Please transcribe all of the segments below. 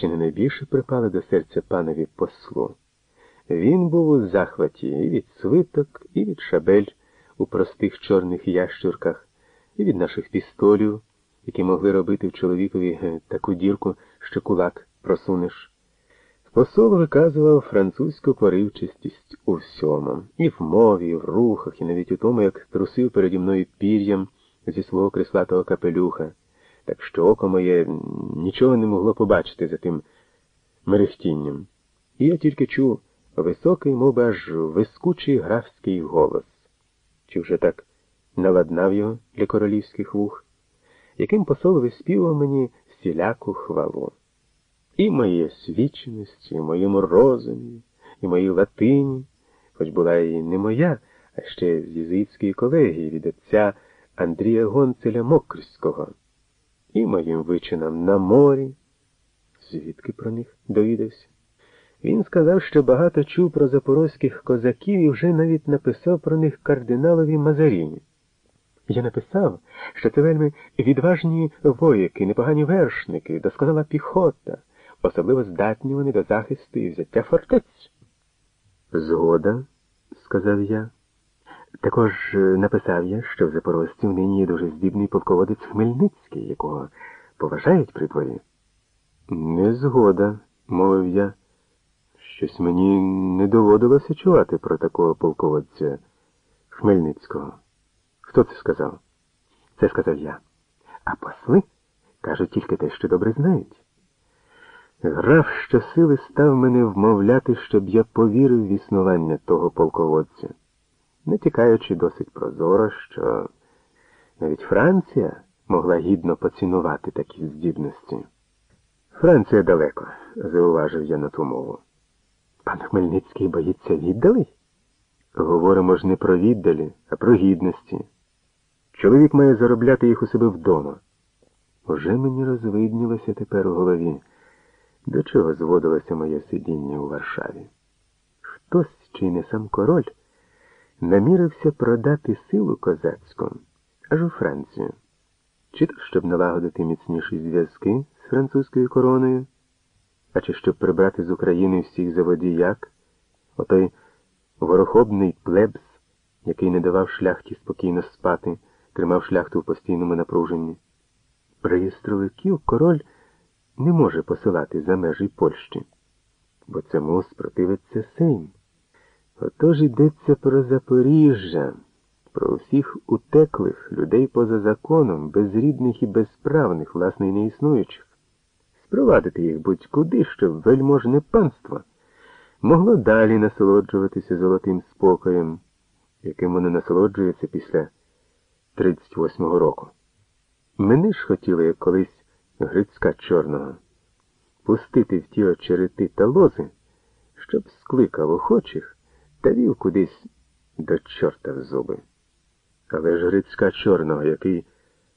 чи не найбільше припали до серця панові послу. Він був у захваті і від свиток, і від шабель у простих чорних ящурках, і від наших пістолів, які могли робити в чоловікові е, таку дірку, що кулак просунеш. Посол виказував французьку поривчистість у всьому, і в мові, і в рухах, і навіть у тому, як трусив переді мною пір'ям зі свого крислатого капелюха, так що око моє нічого не могло побачити за тим мерехтінням. І я тільки чув високий, мов би аж вискучий графський голос. Чи вже так наладнав його для королівських вух, яким посол виспівав мені всіляку хвалу. І моїй освіченості, і моєму розумі, і моїй латині, хоч була і не моя, а ще з єзуїтської колегії від отця Андрія Гонцеля Мокрського, і моїм вичинам на морі, звідки про них довідався. Він сказав, що багато чув про запорозьких козаків і вже навіть написав про них кардиналові Мазаріні. Я написав, що це вельми відважні вояки, непогані вершники, досконала піхота, особливо здатні вони до захисту і взяття фортець. Згода, сказав я. Також написав я, що в Запорожці нині є дуже здібний полководець Хмельницький, якого поважають при дворі. Не згода, мовив я. Щось мені не доводилося чувати про такого полководця Хмельницького. Хто це сказав? Це сказав я. А посли кажуть тільки те, що добре знають. Граф щосили став мене вмовляти, щоб я повірив в існування того полководця, не тікаючи досить прозоро, що навіть Франція могла гідно поцінувати такі здібності. Франція далеко, зауважив я на ту мову. Пан Хмельницький боїться віддалий? Говоримо ж не про віддалі, а про гідності. Чоловік має заробляти їх у себе вдома. Уже мені розвиднілося тепер у голові, до чого зводилося моє сидіння у Варшаві. Хтось, чи не сам король, намірився продати силу козацьку аж у Францію, чи то щоб налагодити міцніші зв'язки з французькою короною а чи щоб прибрати з України всіх заводіяк, отой ворохобний плебс, який не давав шляхті спокійно спати, тримав шляхту в постійному напруженні. Реєстровиків король не може посилати за межі Польщі, бо цьому спротивиться Сейм. Отож йдеться про Запоріжжя, про усіх утеклих людей поза законом, безрідних і безправних, власне, і неіснуючих спровадити їх будь-куди, щоб вельможне панство могло далі насолоджуватися золотим спокоєм, яким воно насолоджується після 38-го року. Мене ж хотіли як колись Грицька Чорного пустити в ті очерети та лози, щоб скликав охочих та вів кудись до чорта в зуби. Але ж Грицька Чорного, який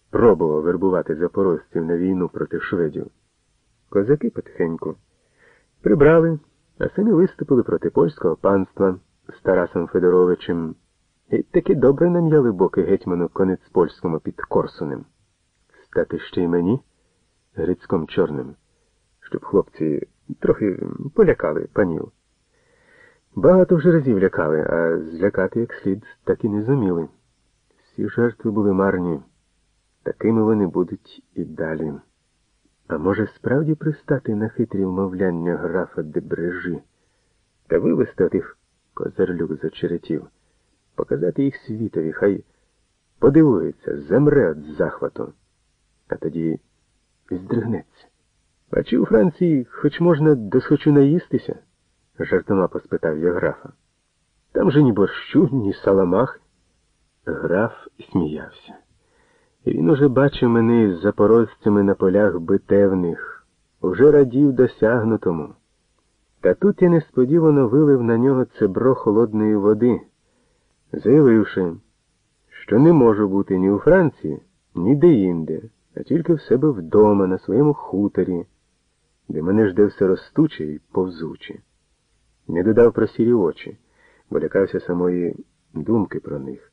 пробував вербувати запорожців на війну проти шведів, Козаки потихеньку прибрали, а самі виступили проти польського панства з Тарасом Федоровичем і таки добре нам'яли боки гетьману конець польському під Корсунем. Стати ще й мені, Грицьком Чорним, щоб хлопці трохи полякали панів. Багато вже разів лякали, а злякати як слід так і не зуміли. Всі жертви були марні, такими вони будуть і далі. А може, справді пристати на хитрі вмовляння графа Дебрежі та вивести тих козарлюк з очеретів, показати їх світові, хай подивується, замре від захвату, а тоді здригнеться. А чи у Франції хоч можна досхочу наїстися? Жартома поспитав я графа. Там же ні борщу, ні саламах. Граф сміявся. Він уже бачив мене із запорожцями на полях битевних, уже радів досягнутому. Та тут я несподівано вилив на нього цебро холодної води, заявивши, що не можу бути ні у Франції, ні де-інде, а тільки в себе вдома, на своєму хуторі, де мене жде все ростуче і повзуче. Не додав про сірі очі, бо лякався самої думки про них.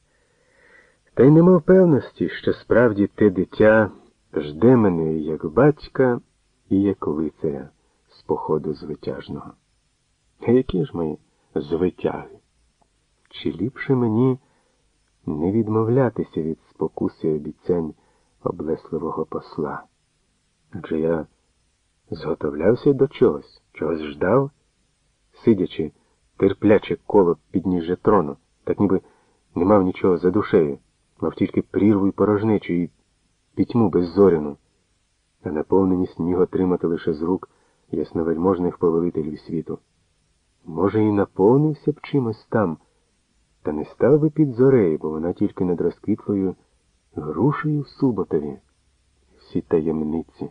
Та й нема впевності, що справді те дитя жде мене як батька і як лицаря, з походу звитяжного. А які ж ми звитяги? Чи ліпше мені не відмовлятися від спокуси обіцянь облесливого посла? Адже я зготовлявся до чогось, чогось ждав, сидячи терпляче коло підніжжя трону, так ніби не мав нічого за душею, мав тільки прірву і порожнечу і пітьму беззоряну, а наповненість міг отримати лише з рук ясновельможних повелителів світу. Може, і наповнився б чимось там, та не став би під зорею, бо вона тільки над розквітлою грушею в суботові. Всі таємниці,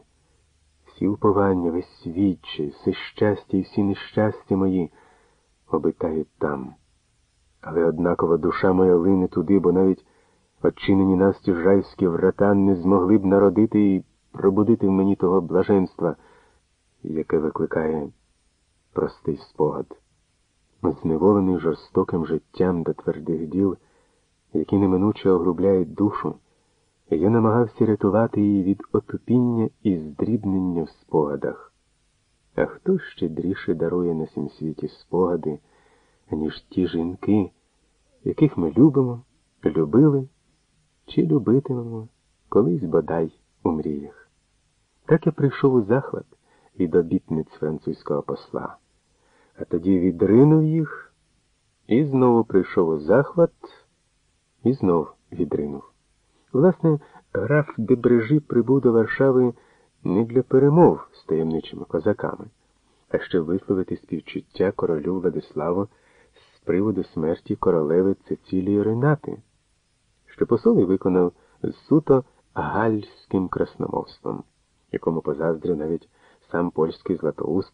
всі уповання, весь свідчі, все щастя і всі нещастя мої обитають там. Але однаково душа моя лине туди, бо навіть Очинені навстіж райські врата не змогли б народити і пробудити в мені того блаженства, яке викликає простий спогад, зневолений жорстоким життям до твердих діл, які неминуче огрубляють душу, я намагався рятувати її від отупіння і здрібнення в спогадах. А хто щедріше дарує на цім світі спогади, ніж ті жінки, яких ми любимо, любили? чи любитимемо колись бодай у мріях. Так я прийшов у захват від обітниць французького посла, а тоді відринув їх і знову прийшов у захват і знов відринув. Власне, граф Дебрежі прибув до Варшави не для перемов з таємничими козаками, а щоб висловити співчуття королю Владиславу з приводу смерті королеви Цецілії Ренати що посол і виконав суто гальським красномовством, якому позаздрив навіть сам польський Златоуст